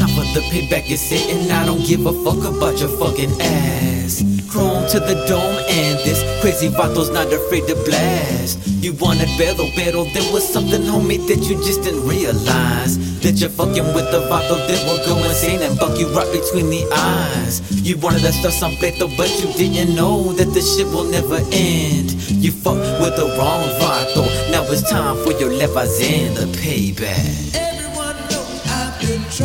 Time for the payback is sitting. I don't give a fuck about your fucking ass. Chrome to the dome, and this crazy vato's not afraid to blast. You wanted better, pero there was something, homie, that you just didn't realize. That you're fucking with the vato that will go insane and buck you right between the eyes. You wanted that stuff some better, but you didn't know that the shit will never end. You fucked with the wrong vato. Now it's time for your levers and the payback. To to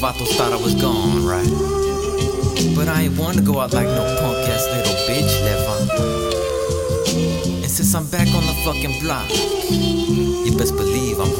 vatos thought I was gone, right? But I ain't wanna go out like no punk ass little bitch, Levon. And since I'm back on the fucking block, you best believe I'm.